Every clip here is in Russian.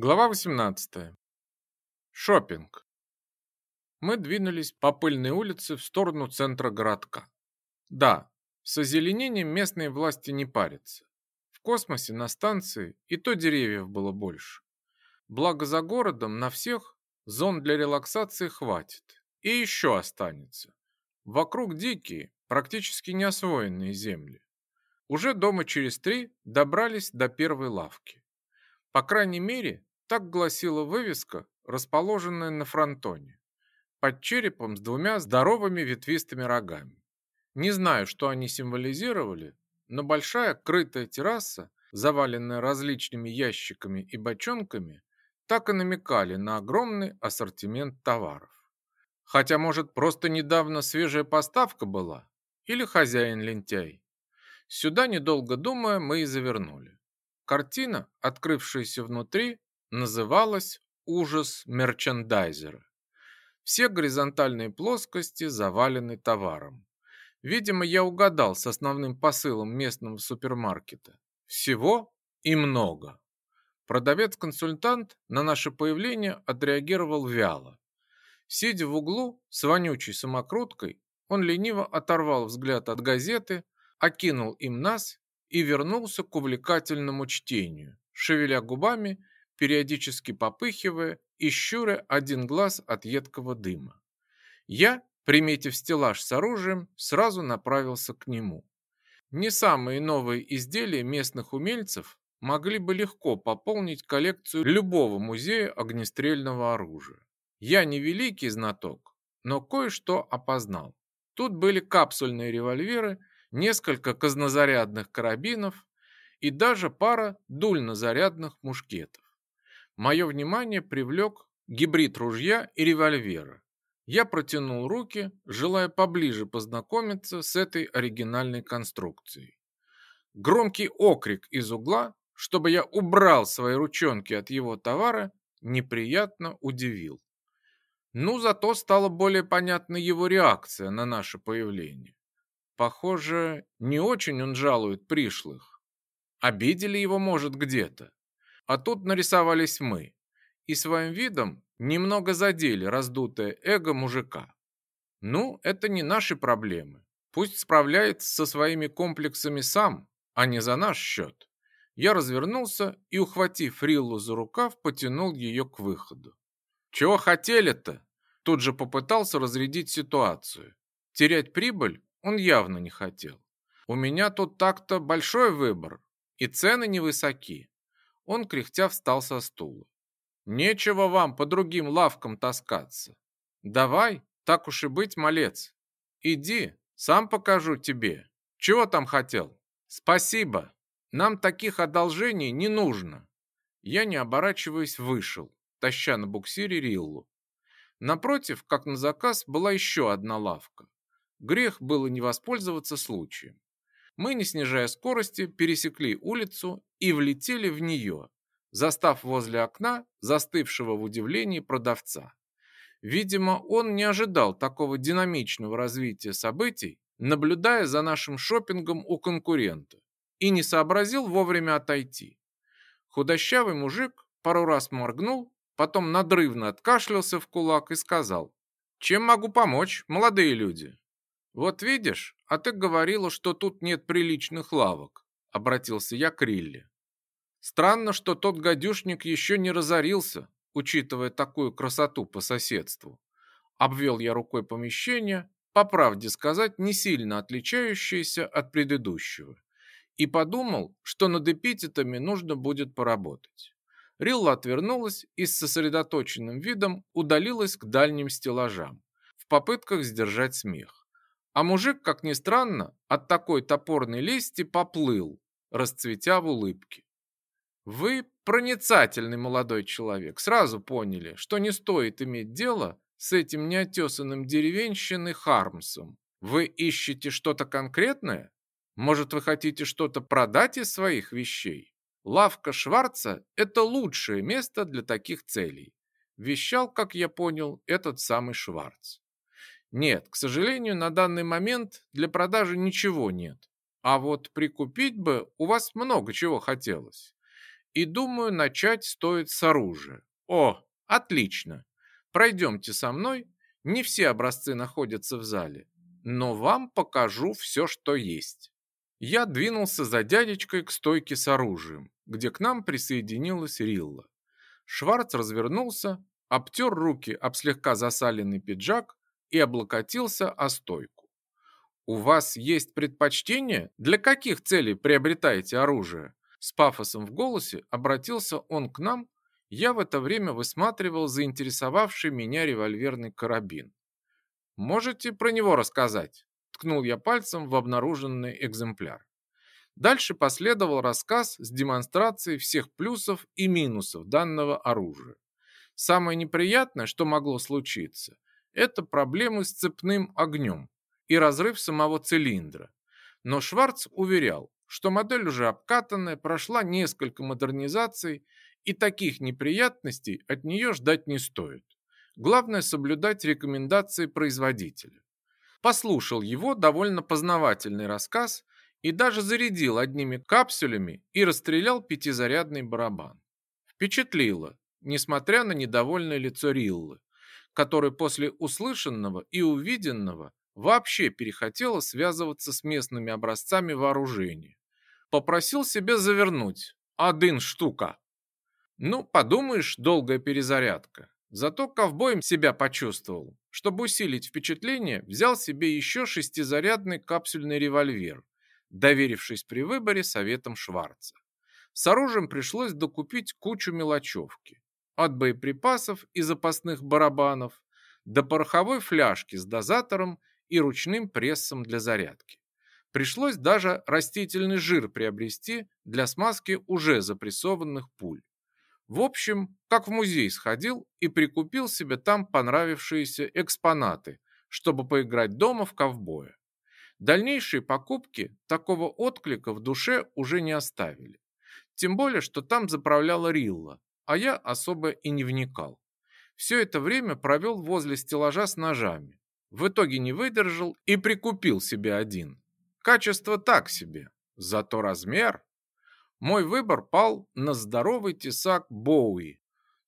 Глава 18. Шопинг. Мы двинулись по пыльной улице в сторону центра городка. Да, с озеленением местные власти не парятся. В космосе на станции и то деревьев было больше. Благо за городом на всех зон для релаксации хватит. И еще останется. Вокруг дикие, практически неосвоенные земли. Уже дома через три добрались до первой лавки. По крайней мере, так гласила вывеска, расположенная на фронтоне, под черепом с двумя здоровыми ветвистыми рогами. Не знаю, что они символизировали, но большая крытая терраса, заваленная различными ящиками и бочонками, так и намекали на огромный ассортимент товаров. Хотя, может, просто недавно свежая поставка была? Или хозяин лентяй? Сюда, недолго думая, мы и завернули. Картина, открывшаяся внутри, называлась «Ужас мерчендайзера». Все горизонтальные плоскости завалены товаром. Видимо, я угадал с основным посылом местного супермаркета. Всего и много. Продавец-консультант на наше появление отреагировал вяло. Сидя в углу с вонючей самокруткой, он лениво оторвал взгляд от газеты, окинул им нас и вернулся к увлекательному чтению, шевеля губами периодически попыхивая и щуря один глаз от едкого дыма. Я, приметив стеллаж с оружием, сразу направился к нему. Не самые новые изделия местных умельцев могли бы легко пополнить коллекцию любого музея огнестрельного оружия. Я не великий знаток, но кое-что опознал. Тут были капсульные револьверы, несколько казнозарядных карабинов и даже пара дульнозарядных мушкетов. Мое внимание привлек гибрид ружья и револьвера. Я протянул руки, желая поближе познакомиться с этой оригинальной конструкцией. Громкий окрик из угла, чтобы я убрал свои ручонки от его товара, неприятно удивил. Ну, зато стала более понятна его реакция на наше появление. Похоже, не очень он жалует пришлых. Обидели его, может, где-то. А тут нарисовались мы и своим видом немного задели раздутое эго мужика. Ну, это не наши проблемы. Пусть справляется со своими комплексами сам, а не за наш счет. Я развернулся и, ухватив Риллу за рукав, потянул ее к выходу. «Чего хотели-то?» Тут же попытался разрядить ситуацию. Терять прибыль он явно не хотел. У меня тут так-то большой выбор, и цены невысоки. Он, кряхтя, встал со стула. «Нечего вам по другим лавкам таскаться. Давай, так уж и быть, малец. Иди, сам покажу тебе. Чего там хотел? Спасибо. Нам таких одолжений не нужно». Я, не оборачиваясь, вышел, таща на буксире Риллу. Напротив, как на заказ, была еще одна лавка. Грех было не воспользоваться случаем. Мы, не снижая скорости, пересекли улицу и влетели в нее, застав возле окна застывшего в удивлении продавца. Видимо, он не ожидал такого динамичного развития событий, наблюдая за нашим шопингом у конкурента, и не сообразил вовремя отойти. Худощавый мужик пару раз моргнул, потом надрывно откашлялся в кулак и сказал, «Чем могу помочь, молодые люди?» «Вот видишь, а ты говорила, что тут нет приличных лавок», — обратился я к Рилле. «Странно, что тот гадюшник еще не разорился, учитывая такую красоту по соседству». Обвел я рукой помещение, по правде сказать, не сильно отличающееся от предыдущего, и подумал, что над эпитетами нужно будет поработать. Рилла отвернулась и с сосредоточенным видом удалилась к дальним стеллажам в попытках сдержать смех. А мужик, как ни странно, от такой топорной лести поплыл, расцветя в улыбке. Вы проницательный молодой человек, сразу поняли, что не стоит иметь дело с этим неотесанным деревенщиной Хармсом. Вы ищете что-то конкретное? Может, вы хотите что-то продать из своих вещей? Лавка Шварца – это лучшее место для таких целей. Вещал, как я понял, этот самый Шварц. Нет, к сожалению, на данный момент для продажи ничего нет. А вот прикупить бы у вас много чего хотелось. И думаю, начать стоит с оружия. О, отлично. Пройдемте со мной. Не все образцы находятся в зале, но вам покажу все, что есть. Я двинулся за дядечкой к стойке с оружием, где к нам присоединилась Рилла. Шварц развернулся, обтер руки об слегка засаленный пиджак и облокотился о стойку. «У вас есть предпочтение? Для каких целей приобретаете оружие?» С пафосом в голосе обратился он к нам, я в это время высматривал заинтересовавший меня револьверный карабин. «Можете про него рассказать?» Ткнул я пальцем в обнаруженный экземпляр. Дальше последовал рассказ с демонстрацией всех плюсов и минусов данного оружия. Самое неприятное, что могло случиться, это проблемы с цепным огнем и разрыв самого цилиндра. Но Шварц уверял, что модель уже обкатанная, прошла несколько модернизаций, и таких неприятностей от нее ждать не стоит. Главное соблюдать рекомендации производителя. Послушал его довольно познавательный рассказ и даже зарядил одними капсулями и расстрелял пятизарядный барабан. Впечатлило, несмотря на недовольное лицо Риллы, который после услышанного и увиденного вообще перехотела связываться с местными образцами вооружения. Попросил себе завернуть. Один штука. Ну, подумаешь, долгая перезарядка. Зато ковбоем себя почувствовал. Чтобы усилить впечатление, взял себе еще шестизарядный капсульный револьвер, доверившись при выборе советам Шварца. С оружием пришлось докупить кучу мелочевки. От боеприпасов и запасных барабанов до пороховой фляжки с дозатором и ручным прессом для зарядки. Пришлось даже растительный жир приобрести для смазки уже запрессованных пуль. В общем, как в музей сходил и прикупил себе там понравившиеся экспонаты, чтобы поиграть дома в ковбоя. Дальнейшие покупки такого отклика в душе уже не оставили. Тем более, что там заправляла Рилла, а я особо и не вникал. Все это время провел возле стеллажа с ножами. В итоге не выдержал и прикупил себе один. Качество так себе, зато размер мой выбор пал на здоровый тесак Боуи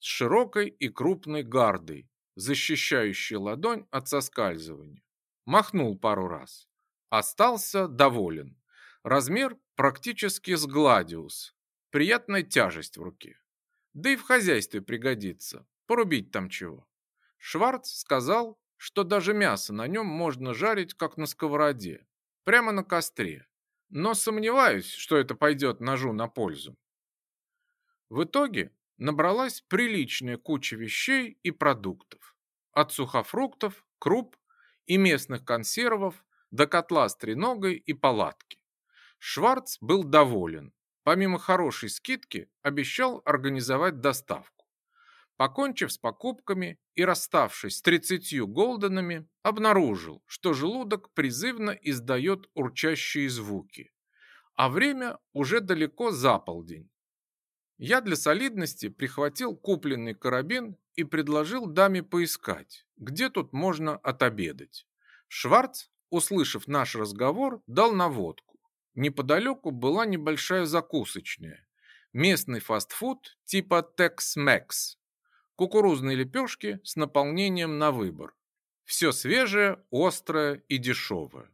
с широкой и крупной гардой, защищающей ладонь от соскальзывания. Махнул пару раз. Остался доволен. Размер практически с гладиус. Приятная тяжесть в руке. Да и в хозяйстве пригодится. Порубить там чего. Шварц сказал, что даже мясо на нем можно жарить, как на сковороде. Прямо на костре но сомневаюсь, что это пойдет ножу на пользу. В итоге набралась приличная куча вещей и продуктов. От сухофруктов, круп и местных консервов до котла с треногой и палатки. Шварц был доволен. Помимо хорошей скидки, обещал организовать доставку. Покончив с покупками и расставшись с 30 голденами, обнаружил, что желудок призывно издает урчащие звуки, а время уже далеко за полдень. Я для солидности прихватил купленный карабин и предложил даме поискать, где тут можно отобедать. Шварц, услышав наш разговор, дал наводку. Неподалеку была небольшая закусочная, местный фастфуд типа Tex-Mex кукурузные лепешки с наполнением на выбор. Все свежее, острое и дешевое.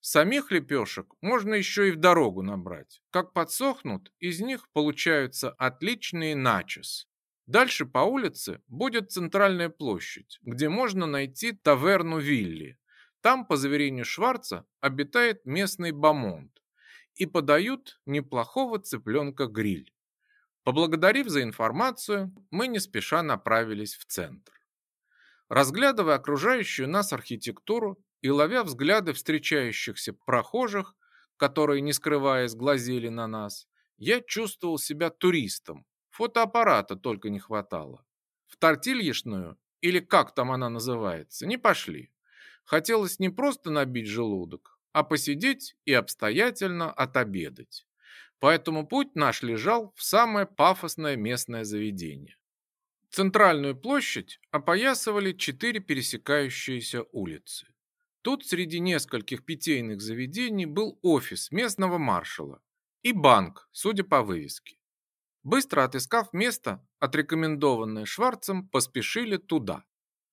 Самих лепешек можно еще и в дорогу набрать. Как подсохнут, из них получаются отличные начос. Дальше по улице будет центральная площадь, где можно найти таверну Вилли. Там, по заверению Шварца, обитает местный бамонт и подают неплохого цыпленка-гриль. Поблагодарив за информацию, мы не спеша направились в центр. Разглядывая окружающую нас архитектуру и ловя взгляды встречающихся прохожих, которые, не скрываясь, глазели на нас, я чувствовал себя туристом. Фотоаппарата только не хватало. В тортильешную, или как там она называется, не пошли. Хотелось не просто набить желудок, а посидеть и обстоятельно отобедать. Поэтому путь наш лежал в самое пафосное местное заведение. Центральную площадь опоясывали четыре пересекающиеся улицы. Тут среди нескольких питейных заведений был офис местного маршала и банк, судя по вывеске. Быстро отыскав место, отрекомендованное Шварцем, поспешили туда.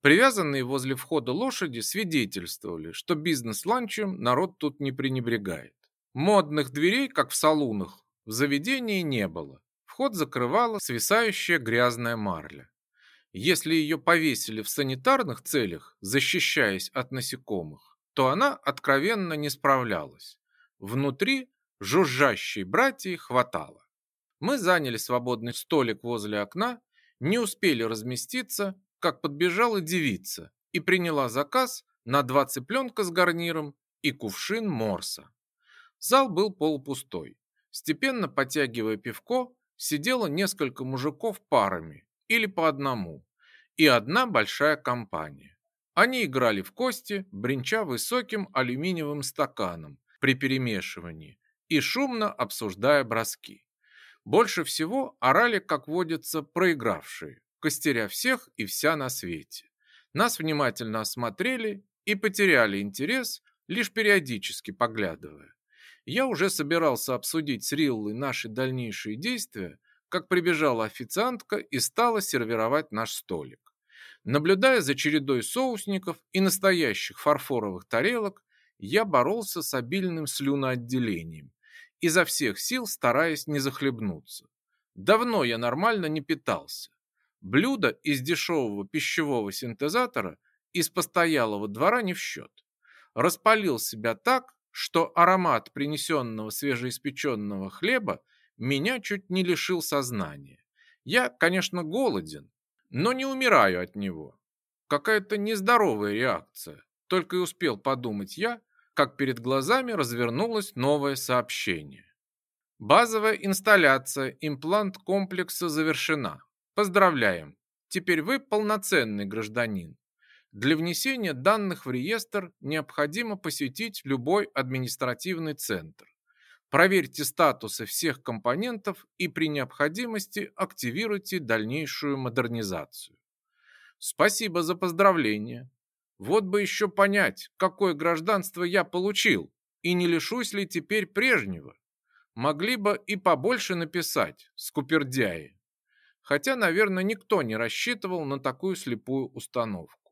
Привязанные возле входа лошади свидетельствовали, что бизнес-ланчем народ тут не пренебрегает. Модных дверей, как в салунах, в заведении не было. Вход закрывала свисающая грязная марля. Если ее повесили в санитарных целях, защищаясь от насекомых, то она откровенно не справлялась. Внутри жужжащей братьи хватало. Мы заняли свободный столик возле окна, не успели разместиться, как подбежала девица и приняла заказ на два цыпленка с гарниром и кувшин морса. Зал был полупустой. Степенно потягивая пивко, сидело несколько мужиков парами или по одному, и одна большая компания. Они играли в кости, бренча высоким алюминиевым стаканом при перемешивании и шумно обсуждая броски. Больше всего орали, как водится, проигравшие, костеря всех и вся на свете. Нас внимательно осмотрели и потеряли интерес, лишь периодически поглядывая. Я уже собирался обсудить с Риллой наши дальнейшие действия, как прибежала официантка и стала сервировать наш столик. Наблюдая за чередой соусников и настоящих фарфоровых тарелок, я боролся с обильным слюноотделением, изо всех сил стараясь не захлебнуться. Давно я нормально не питался. Блюдо из дешевого пищевого синтезатора из постоялого двора не в счет. Распалил себя так, что аромат принесенного свежеиспеченного хлеба меня чуть не лишил сознания. Я, конечно, голоден, но не умираю от него. Какая-то нездоровая реакция. Только и успел подумать я, как перед глазами развернулось новое сообщение. Базовая инсталляция имплант комплекса завершена. Поздравляем! Теперь вы полноценный гражданин. Для внесения данных в реестр необходимо посетить любой административный центр. Проверьте статусы всех компонентов и при необходимости активируйте дальнейшую модернизацию. Спасибо за поздравление. Вот бы еще понять, какое гражданство я получил и не лишусь ли теперь прежнего. Могли бы и побольше написать, скупердяи. Хотя, наверное, никто не рассчитывал на такую слепую установку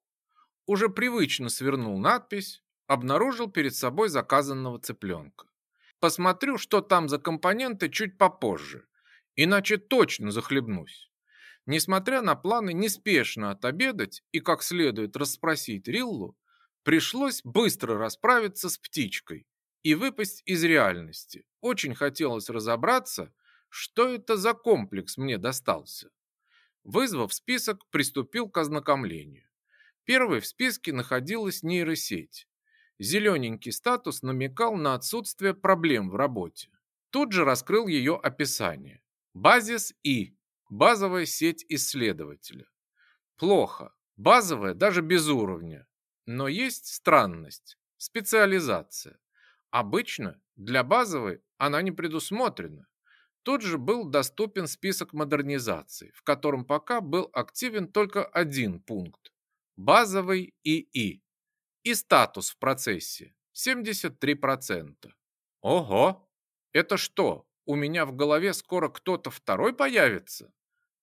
уже привычно свернул надпись, обнаружил перед собой заказанного цыпленка. Посмотрю, что там за компоненты чуть попозже, иначе точно захлебнусь. Несмотря на планы неспешно отобедать и как следует расспросить Риллу, пришлось быстро расправиться с птичкой и выпасть из реальности. Очень хотелось разобраться, что это за комплекс мне достался. Вызвав список, приступил к ознакомлению. Первой в списке находилась нейросеть. Зелененький статус намекал на отсутствие проблем в работе. Тут же раскрыл ее описание. Базис И. Базовая сеть исследователя. Плохо. Базовая даже без уровня. Но есть странность. Специализация. Обычно для базовой она не предусмотрена. Тут же был доступен список модернизаций, в котором пока был активен только один пункт базовый ИИ и статус в процессе 73%. Ого! Это что, у меня в голове скоро кто-то второй появится?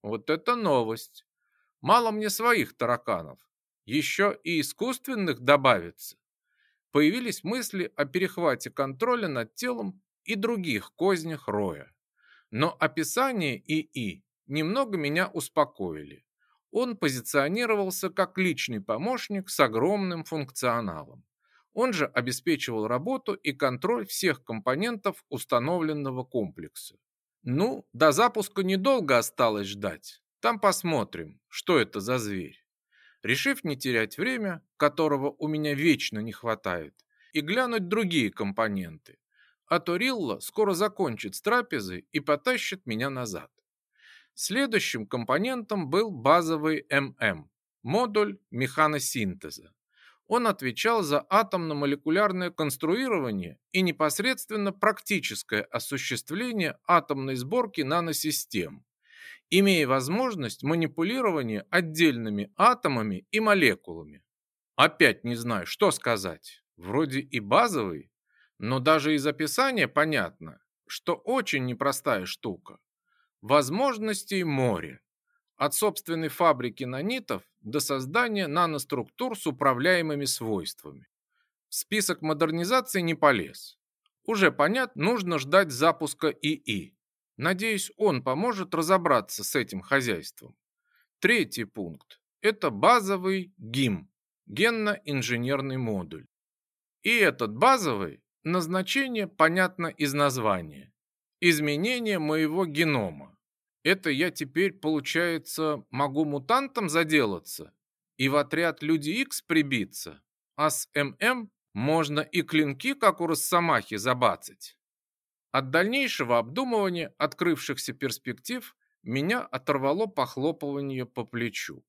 Вот это новость. Мало мне своих тараканов. Еще и искусственных добавится. Появились мысли о перехвате контроля над телом и других кознях Роя. Но описание ИИ немного меня успокоили он позиционировался как личный помощник с огромным функционалом. Он же обеспечивал работу и контроль всех компонентов установленного комплекса. Ну, до запуска недолго осталось ждать. Там посмотрим, что это за зверь. Решив не терять время, которого у меня вечно не хватает, и глянуть другие компоненты, а то Рилла скоро закончит с трапезой и потащит меня назад. Следующим компонентом был базовый ММ – модуль механосинтеза. Он отвечал за атомно-молекулярное конструирование и непосредственно практическое осуществление атомной сборки наносистем, имея возможность манипулирования отдельными атомами и молекулами. Опять не знаю, что сказать. Вроде и базовый, но даже из описания понятно, что очень непростая штука. Возможностей море. От собственной фабрики нанитов до создания наноструктур с управляемыми свойствами. В список модернизации не полез. Уже понятно, нужно ждать запуска ИИ. Надеюсь, он поможет разобраться с этим хозяйством. Третий пункт – это базовый ГИМ, генно-инженерный модуль. И этот базовый назначение понятно из названия. Изменение моего генома. Это я теперь, получается, могу мутантом заделаться и в отряд Люди Икс прибиться, а с ММ можно и клинки, как у Росомахи, забацать. От дальнейшего обдумывания открывшихся перспектив меня оторвало похлопывание по плечу.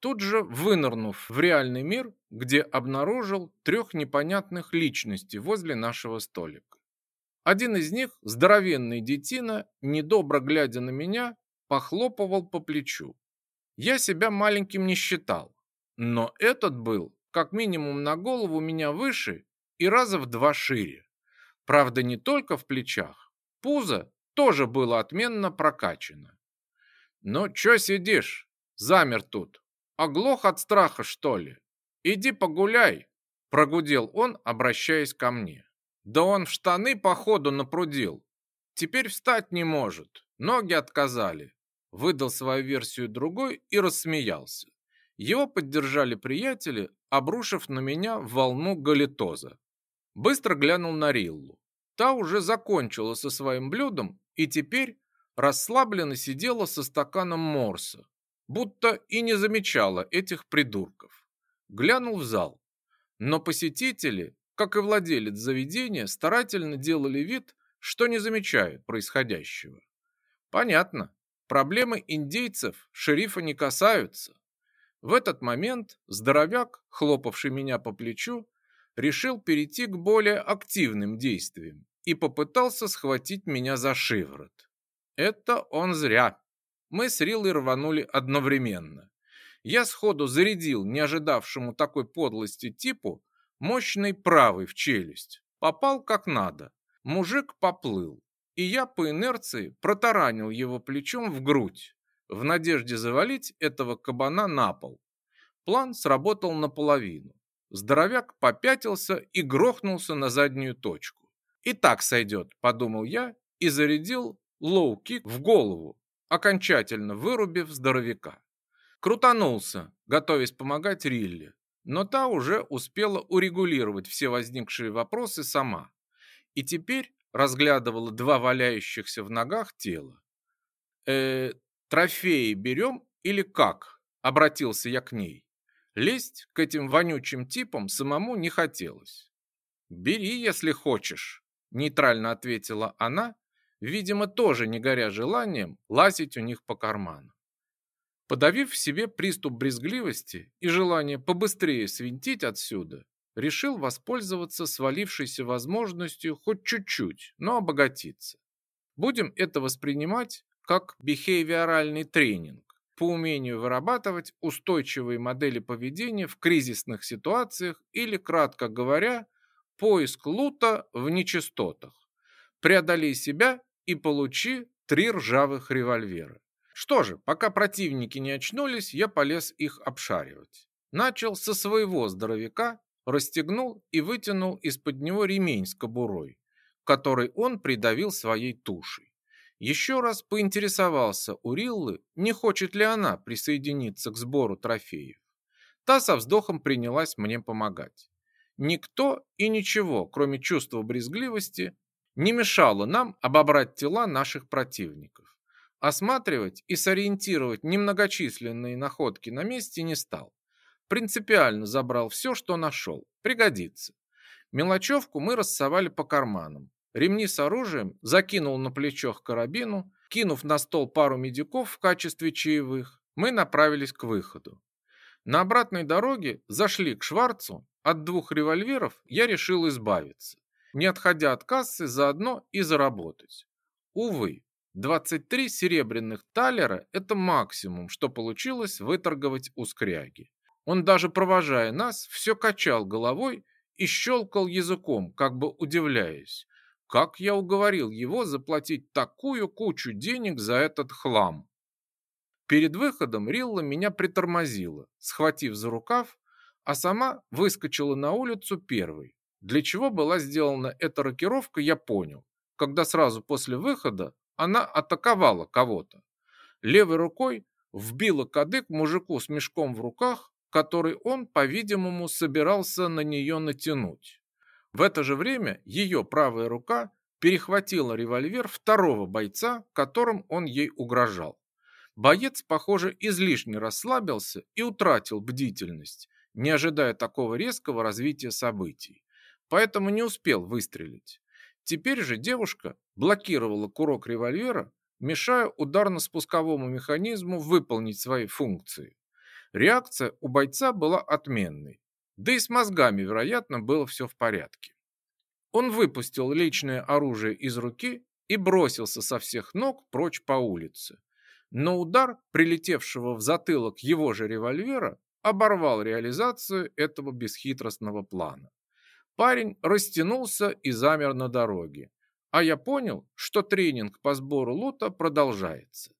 Тут же вынырнув в реальный мир, где обнаружил трех непонятных личностей возле нашего столика. Один из них, здоровенный детина, недобро глядя на меня, похлопывал по плечу. Я себя маленьким не считал, но этот был как минимум на голову меня выше и раза в два шире. Правда, не только в плечах. Пузо тоже было отменно прокачано. «Ну, чё сидишь? Замер тут. Оглох от страха, что ли? Иди погуляй!» Прогудел он, обращаясь ко мне. Да он в штаны походу напрудил. Теперь встать не может. Ноги отказали. Выдал свою версию другой и рассмеялся. Его поддержали приятели, обрушив на меня волну галитоза. Быстро глянул на Риллу. Та уже закончила со своим блюдом и теперь расслабленно сидела со стаканом морса, будто и не замечала этих придурков. Глянул в зал. Но посетители, как и владелец заведения, старательно делали вид, что не замечают происходящего. Понятно, проблемы индейцев шерифа не касаются. В этот момент здоровяк, хлопавший меня по плечу, решил перейти к более активным действиям и попытался схватить меня за шиворот. Это он зря. Мы с Рилой рванули одновременно. Я сходу зарядил не ожидавшему такой подлости типу мощный правый в челюсть. Попал как надо. Мужик поплыл, и я по инерции протаранил его плечом в грудь в надежде завалить этого кабана на пол. План сработал наполовину. Здоровяк попятился и грохнулся на заднюю точку. «И так сойдет», — подумал я и зарядил лоу-кик в голову, окончательно вырубив здоровяка. Крутанулся, готовясь помогать Рилле, но та уже успела урегулировать все возникшие вопросы сама и теперь разглядывала два валяющихся в ногах тела. «Э, Трофеи берем или как?» – обратился я к ней. Лезть к этим вонючим типам самому не хотелось. «Бери, если хочешь», – нейтрально ответила она, видимо, тоже не горя желанием лазить у них по карману. Подавив в себе приступ брезгливости и желание побыстрее свинтить отсюда, решил воспользоваться свалившейся возможностью хоть чуть-чуть, но обогатиться. Будем это воспринимать как бихевиоральный тренинг по умению вырабатывать устойчивые модели поведения в кризисных ситуациях или, кратко говоря, поиск лута в нечистотах. Преодолей себя и получи три ржавых револьвера. Что же, пока противники не очнулись, я полез их обшаривать. Начал со своего здоровяка, расстегнул и вытянул из-под него ремень с кобурой, который он придавил своей тушей. Еще раз поинтересовался у Риллы, не хочет ли она присоединиться к сбору трофеев. Та со вздохом принялась мне помогать. Никто и ничего, кроме чувства брезгливости, не мешало нам обобрать тела наших противников. Осматривать и сориентировать немногочисленные находки на месте не стал. Принципиально забрал все, что нашел. Пригодится. Мелочевку мы рассовали по карманам. Ремни с оружием закинул на плечо к карабину, кинув на стол пару медиков в качестве чаевых, мы направились к выходу. На обратной дороге зашли к Шварцу, от двух револьверов я решил избавиться, не отходя от кассы заодно и заработать. Увы, 23 серебряных талера – это максимум, что получилось выторговать у скряги. Он даже провожая нас, все качал головой и щелкал языком, как бы удивляясь, Как я уговорил его заплатить такую кучу денег за этот хлам? Перед выходом Рилла меня притормозила, схватив за рукав, а сама выскочила на улицу первой. Для чего была сделана эта рокировка, я понял, когда сразу после выхода она атаковала кого-то. Левой рукой вбила кадык мужику с мешком в руках, который он, по-видимому, собирался на нее натянуть. В это же время ее правая рука перехватила револьвер второго бойца, которым он ей угрожал. Боец, похоже, излишне расслабился и утратил бдительность, не ожидая такого резкого развития событий. Поэтому не успел выстрелить. Теперь же девушка блокировала курок револьвера, мешая ударно-спусковому механизму выполнить свои функции. Реакция у бойца была отменной. Да и с мозгами, вероятно, было все в порядке. Он выпустил личное оружие из руки и бросился со всех ног прочь по улице. Но удар, прилетевшего в затылок его же револьвера, оборвал реализацию этого бесхитростного плана. Парень растянулся и замер на дороге, а я понял, что тренинг по сбору лута продолжается.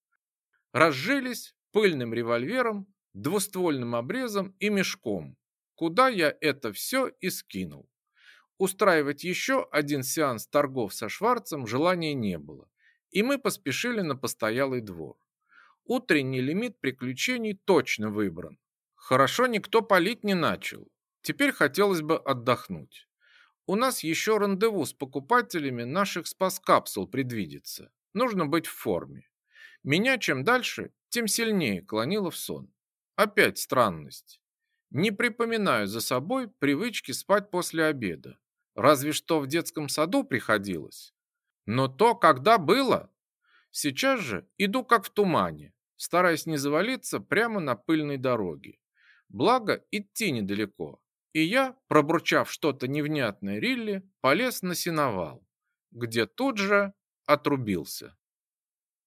Разжились пыльным револьвером, двуствольным обрезом и мешком, куда я это все и скинул. Устраивать еще один сеанс торгов со Шварцем желания не было, и мы поспешили на постоялый двор. Утренний лимит приключений точно выбран. Хорошо никто палить не начал. Теперь хотелось бы отдохнуть. У нас еще рандеву с покупателями наших спас-капсул предвидится. Нужно быть в форме. Меня чем дальше, тем сильнее клонило в сон. Опять странность. Не припоминаю за собой привычки спать после обеда. Разве что в детском саду приходилось. Но то, когда было. Сейчас же иду как в тумане стараясь не завалиться прямо на пыльной дороге. Благо, идти недалеко. И я, пробурчав что-то невнятное Рилли, полез на сеновал, где тут же отрубился.